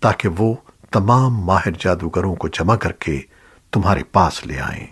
تاکہ وہ تمام ماہر جادوگروں کو جمع کر کے تمہارے پاس لے آئیں۔